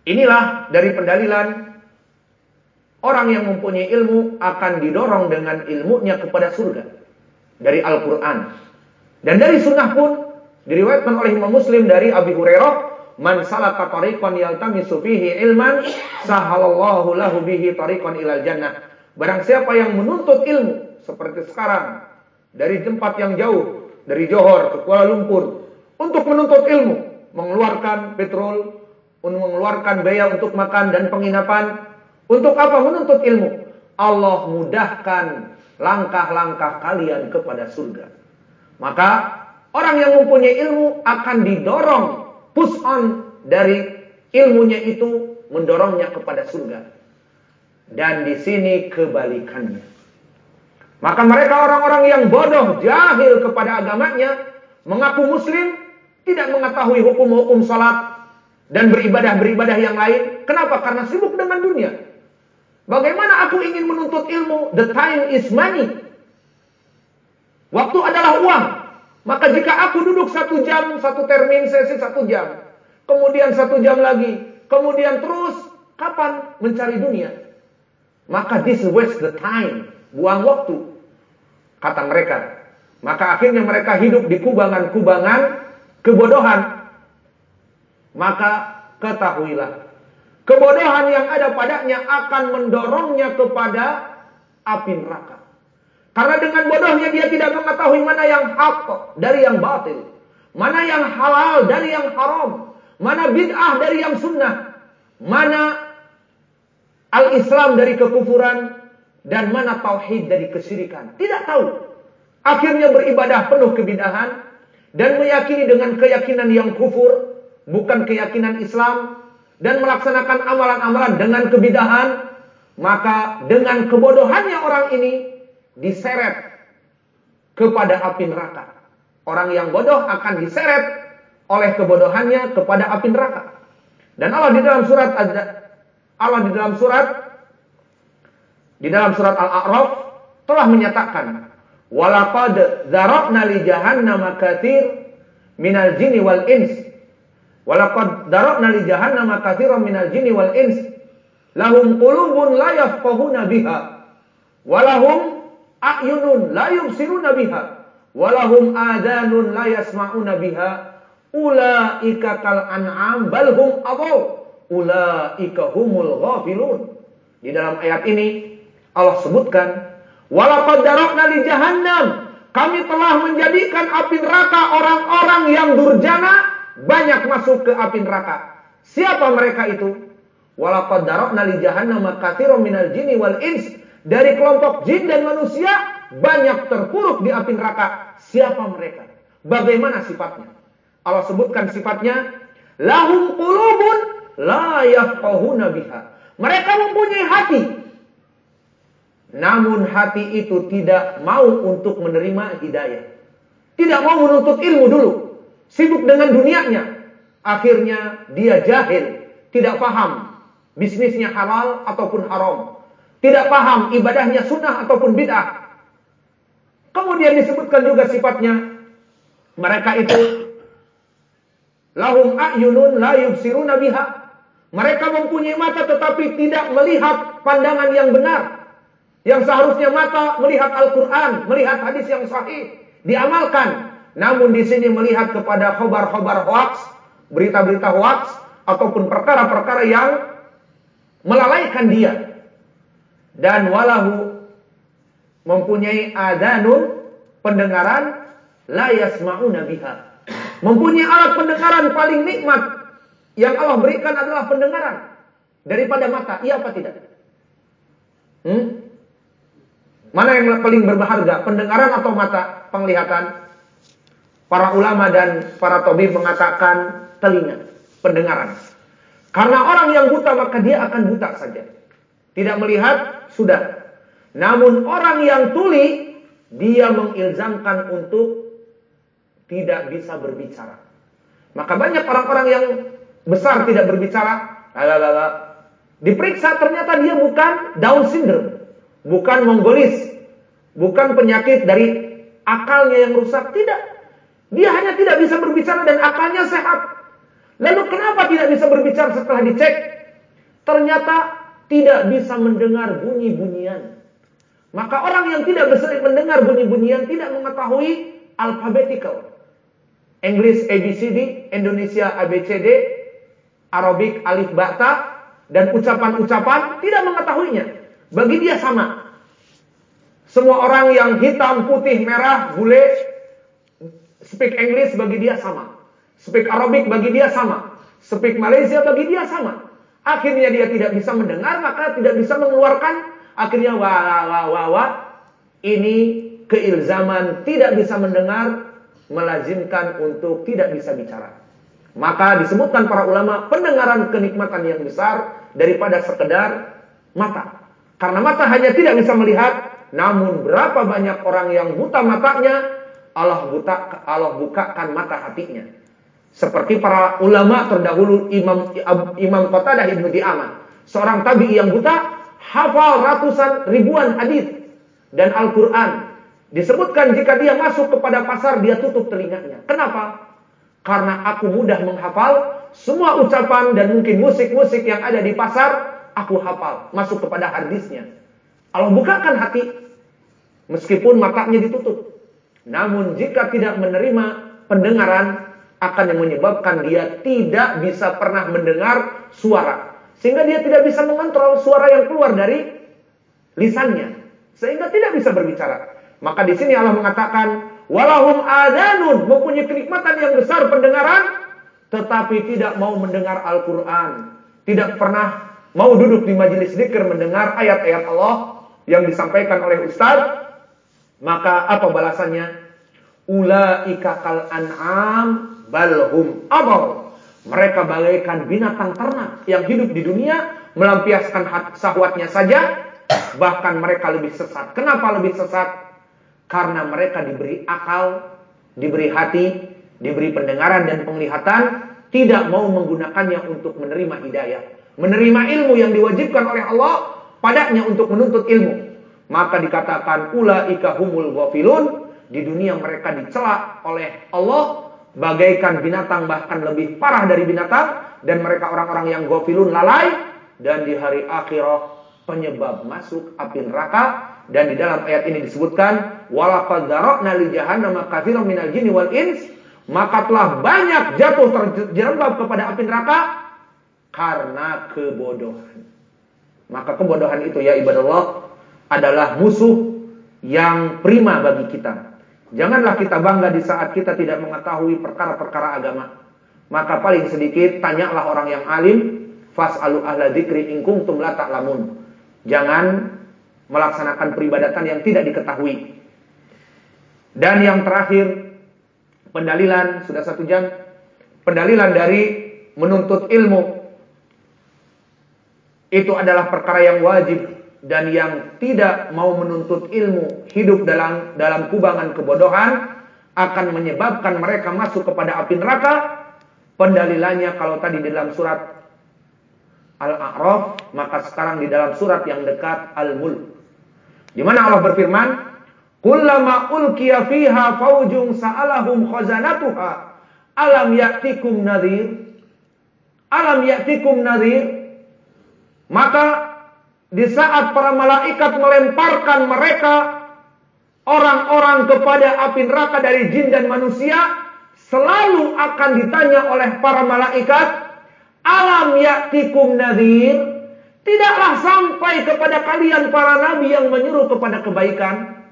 inilah dari pendalilan Orang yang mempunyai ilmu akan didorong dengan ilmunya kepada surga. Dari Al-Quran. Dan dari sunnah pun diriwayatkan oleh Imam Muslim dari Abi Hurairah. Man salaka tariqan yaltamisu fihi ilman sahalallahu lahu bihi tariqan ilal jannah. Barang siapa yang menuntut ilmu seperti sekarang dari tempat yang jauh dari Johor ke Kuala Lumpur untuk menuntut ilmu, mengeluarkan petrol, mengeluarkan biaya untuk makan dan penginapan, untuk apa menuntut ilmu? Allah mudahkan langkah-langkah kalian kepada surga. Maka orang yang mempunyai ilmu akan didorong push on dari ilmunya itu mendorongnya kepada surga. Dan di sini kebalikannya. Maka mereka orang-orang yang bodoh, jahil kepada agamanya, mengaku muslim, tidak mengetahui hukum-hukum salat, dan beribadah-beribadah yang lain. Kenapa? Karena sibuk dengan dunia. Bagaimana aku ingin menuntut ilmu? The time is money. Waktu adalah uang. Maka jika aku duduk satu jam, satu termin sesi satu jam. Kemudian satu jam lagi. Kemudian terus, kapan mencari dunia? Maka this waste the time. Buang waktu. Kata mereka. Maka akhirnya mereka hidup di kubangan-kubangan kebodohan maka ketahuilah kebodohan yang ada padanya akan mendorongnya kepada api neraka. Karena dengan bodohnya dia tidak mengetahui mana yang hak dari yang batil, mana yang halal dari yang haram, mana bid'ah dari yang sunnah, mana al-Islam dari kekufuran dan mana tauhid dari kesyirikan. Tidak tahu. Akhirnya beribadah penuh kebid'ahan dan meyakini dengan keyakinan yang kufur bukan keyakinan Islam dan melaksanakan amalan-amalan dengan kebidahan, maka dengan kebodohannya orang ini diseret kepada api neraka. Orang yang bodoh akan diseret oleh kebodohannya kepada api neraka. Dan Allah di dalam surat Allah di dalam surat di dalam surat Al-A'raf telah menyatakan walaqad dzarabna li jahannama katsir minal jinni wal ins Walaqad darabna li jahannam katsiran minal jinni wal ins. Lahum qulubun la yafqahuna biha. Walahum a'yunun la yubsiruna biha. Walahum adanun la yasma'una biha. Ulaika kal an'am bal hum adall ulaika humul ghafilun. Di dalam ayat ini Allah sebutkan walaqad darabna li jahannam. Kami telah menjadikan api neraka orang-orang yang durjana banyak masuk ke api neraka. Siapa mereka itu? Walaqad darabna li jahannam katsiran minal jinni wal ins. Dari kelompok jin dan manusia banyak terpuruk di api neraka. Siapa mereka? Bagaimana sifatnya? Allah sebutkan sifatnya lahum qulubun la yafqahuna biha. Mereka mempunyai hati. Namun hati itu tidak mau untuk menerima hidayah. Tidak mau menuntut ilmu dulu sibuk dengan dunianya. Akhirnya dia jahil, tidak paham bisnisnya halal ataupun haram. Tidak paham ibadahnya sunnah ataupun bid'ah. Kemudian disebutkan juga sifatnya mereka itu lahum a'yunun la yubsiruna biha. Mereka mempunyai mata tetapi tidak melihat pandangan yang benar. Yang seharusnya mata melihat Al-Quran, melihat hadis yang sahih, diamalkan. Namun di sini melihat kepada khobar-khobar hoax, berita-berita hoax, ataupun perkara-perkara yang melalaikan dia. Dan walahu mempunyai adanun pendengaran la yasma'una biha. Mempunyai alat pendengaran paling nikmat yang Allah berikan adalah pendengaran daripada mata. Iya apa tidak? Hmm? Mana yang paling berharga, pendengaran atau mata penglihatan? Para ulama dan para tabib mengatakan telinga, pendengaran. Karena orang yang buta maka dia akan buta saja. Tidak melihat, sudah. Namun orang yang tuli, dia mengilzamkan untuk tidak bisa berbicara. Maka banyak orang-orang yang besar tidak berbicara. Lalala. Diperiksa ternyata dia bukan Down syndrome. Bukan Mongolis. Bukan penyakit dari akalnya yang rusak. Tidak. Dia hanya tidak bisa berbicara dan akalnya sehat. Lalu kenapa tidak bisa berbicara setelah dicek? Ternyata tidak bisa mendengar bunyi-bunyian. Maka orang yang tidak bisa mendengar bunyi-bunyian tidak mengetahui alphabetical. English ABCD, Indonesia ABCD, Arabic Alif Bata, dan ucapan-ucapan tidak mengetahuinya. Bagi dia sama. Semua orang yang hitam, putih, merah, bule, Speak English bagi dia sama. Speak Arabic bagi dia sama. Speak Malaysia bagi dia sama. Akhirnya dia tidak bisa mendengar, maka tidak bisa mengeluarkan. Akhirnya wah wah wah wah, wah. Ini keilzaman tidak bisa mendengar, melazimkan untuk tidak bisa bicara. Maka disebutkan para ulama pendengaran kenikmatan yang besar daripada sekedar mata. Karena mata hanya tidak bisa melihat, namun berapa banyak orang yang buta matanya Allah buta Allah bukakan mata hatinya. Seperti para ulama terdahulu Imam Imam Qatadah Ibnu Di'amah. Seorang tabi yang buta hafal ratusan ribuan hadis dan Al-Qur'an. Disebutkan jika dia masuk kepada pasar dia tutup telinganya. Kenapa? Karena aku mudah menghafal semua ucapan dan mungkin musik-musik yang ada di pasar aku hafal, masuk kepada hadisnya. Allah bukakan hati meskipun matanya ditutup. Namun jika tidak menerima pendengaran akan yang menyebabkan dia tidak bisa pernah mendengar suara. Sehingga dia tidak bisa mengontrol suara yang keluar dari lisannya. Sehingga tidak bisa berbicara. Maka di sini Allah mengatakan, walahum adanun mempunyai kenikmatan yang besar pendengaran, tetapi tidak mau mendengar Al-Quran. Tidak pernah mau duduk di majelis zikir mendengar ayat-ayat Allah yang disampaikan oleh Ustaz. Maka apa balasannya? Ulaika kal an'am balhum abal. Mereka bagaikan binatang ternak yang hidup di dunia melampiaskan sahwatnya saja bahkan mereka lebih sesat. Kenapa lebih sesat? Karena mereka diberi akal, diberi hati, diberi pendengaran dan penglihatan, tidak mau menggunakannya untuk menerima hidayah. Menerima ilmu yang diwajibkan oleh Allah padanya untuk menuntut ilmu. Maka dikatakan ulaika humul ghafilun, di dunia mereka dicela oleh Allah. Bagaikan binatang bahkan lebih parah dari binatang. Dan mereka orang-orang yang gofilun lalai. Dan di hari akhirat penyebab masuk api neraka. Dan di dalam ayat ini disebutkan walaqad darabna li jahannam katsiran minal jinni wal ins. Maka telah banyak jatuh terjerembab kepada api neraka karena kebodohan. Maka kebodohan itu ya ibadah Allah adalah musuh yang prima bagi kita. Janganlah kita bangga di saat kita tidak mengetahui perkara-perkara agama. Maka paling sedikit tanyalah orang yang alim, fas'alu ahla dzikri in kuntum la ta'lamun. Jangan melaksanakan peribadatan yang tidak diketahui. Dan yang terakhir, pendalilan sudah satu jam. Pendalilan dari menuntut ilmu itu adalah perkara yang wajib dan yang tidak mau menuntut ilmu hidup dalam dalam kubangan kebodohan akan menyebabkan mereka masuk kepada api neraka. Pendalilannya kalau tadi di dalam surat Al-A'raf, maka sekarang di dalam surat yang dekat Al-Mulk. Di mana Allah berfirman, "Kullama ulqiya fiha faujun sa'alahum khazanatuha alam ya'tikum nadhir?" Alam ya'tikum nadhir? Maka di saat para malaikat melemparkan mereka orang-orang kepada api neraka dari jin dan manusia, selalu akan ditanya oleh para malaikat, "Alam ya'tikum nadhir?" Tidaklah sampai kepada kalian para nabi yang menyuruh kepada kebaikan.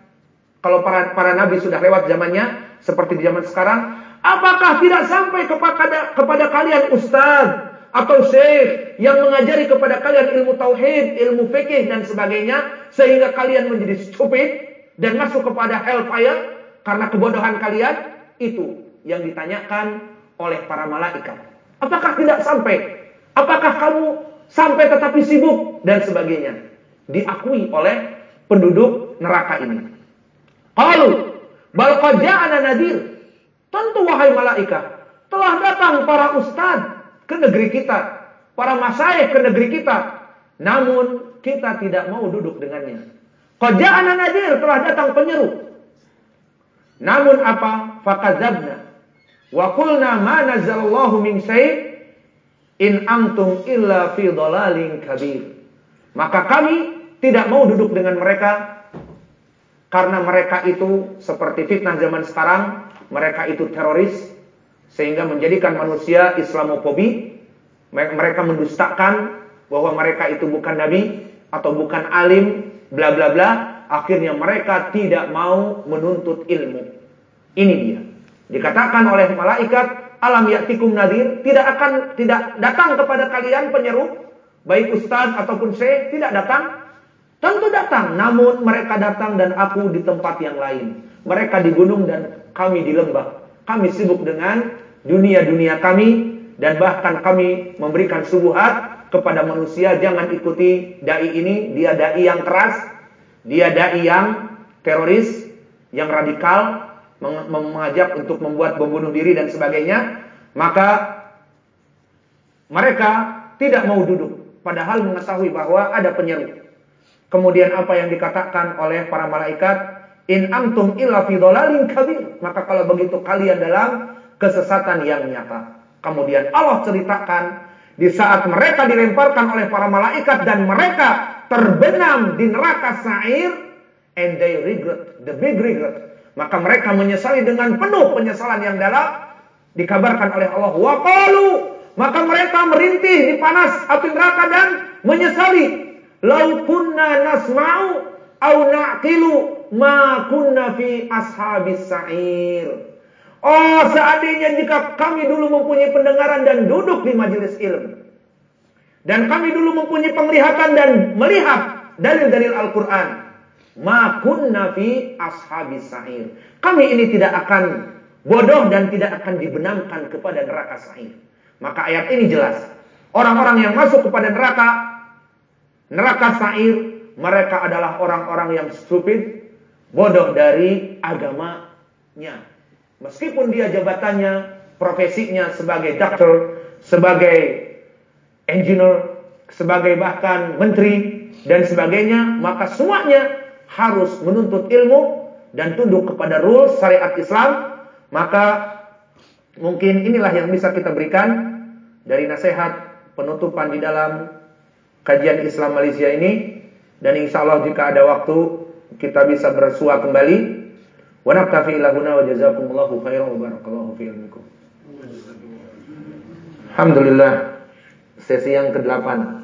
Kalau para para nabi sudah lewat zamannya, seperti di zaman sekarang, apakah tidak sampai kepada kepada kalian ustaz atau syekh yang mengajari kepada kalian ilmu tauhid, ilmu fikih dan sebagainya sehingga kalian menjadi stupid dan masuk kepada hellfire karena kebodohan kalian itu yang ditanyakan oleh para malaikat. Apakah tidak sampai? Apakah kamu sampai tetapi sibuk dan sebagainya? Diakui oleh penduduk neraka ini. Qalu bal ja'ana nadir. Tentu wahai malaikat, telah datang para ustadz ke negeri kita, para masyayikh ke negeri kita. Namun kita tidak mau duduk dengannya. Qaja'ana nadir telah datang penyeru. Namun apa? Fakadzabna. Wa qulna ma nazzalallahu min syai' in antum illa fi dhalalin kabir. Maka kami tidak mau duduk dengan mereka karena mereka itu seperti fitnah zaman sekarang, mereka itu teroris, sehingga menjadikan manusia Islamofobi. Mereka mendustakan bahwa mereka itu bukan nabi atau bukan alim bla bla bla. Akhirnya mereka tidak mau menuntut ilmu. Ini dia. Dikatakan oleh malaikat alam yatikum nadir? Tidak akan tidak datang kepada kalian penyeru baik ustaz ataupun syekh tidak datang. Tentu datang namun mereka datang dan aku di tempat yang lain. Mereka di gunung dan kami di lembah. Kami sibuk dengan dunia-dunia kami dan bahkan kami memberikan subuhat kepada manusia jangan ikuti dai ini, dia dai yang keras, dia dai yang teroris, yang radikal, mengajak untuk membuat bom bunuh diri dan sebagainya. Maka mereka tidak mau duduk padahal mengetahui bahwa ada penyeru. Kemudian apa yang dikatakan oleh para malaikat, in antum illa fi kabir. Maka kalau begitu kalian dalam kesesatan yang nyata. Kemudian Allah ceritakan di saat mereka dilemparkan oleh para malaikat dan mereka terbenam di neraka sa'ir and they regret the big regret. Maka mereka menyesali dengan penuh penyesalan yang dalam dikabarkan oleh Allah waqalu. Maka mereka merintih di panas api neraka dan menyesali lau kunna nasma'u au na'qilu ma kunna fi ashabis sa'ir Oh, seandainya jika kami dulu mempunyai pendengaran dan duduk di majelis ilmu. Dan kami dulu mempunyai penglihatan dan melihat dalil-dalil Al-Quran. Ma kunna fi ashabis sa'ir. Kami ini tidak akan bodoh dan tidak akan dibenamkan kepada neraka sa'ir. Maka ayat ini jelas. Orang-orang yang masuk kepada neraka, neraka sa'ir, mereka adalah orang-orang yang stupid, bodoh dari agamanya. Meskipun dia jabatannya, profesinya sebagai dokter, sebagai engineer, sebagai bahkan menteri dan sebagainya, maka semuanya harus menuntut ilmu dan tunduk kepada rules syariat Islam, maka mungkin inilah yang bisa kita berikan dari nasihat penutupan di dalam kajian Islam Malaysia ini. Dan insya Allah jika ada waktu kita bisa bersua kembali Wa naktafi ila huna wa jazakumullahu khairan wa barakallahu fi ilmikum. Alhamdulillah sesi yang ke-8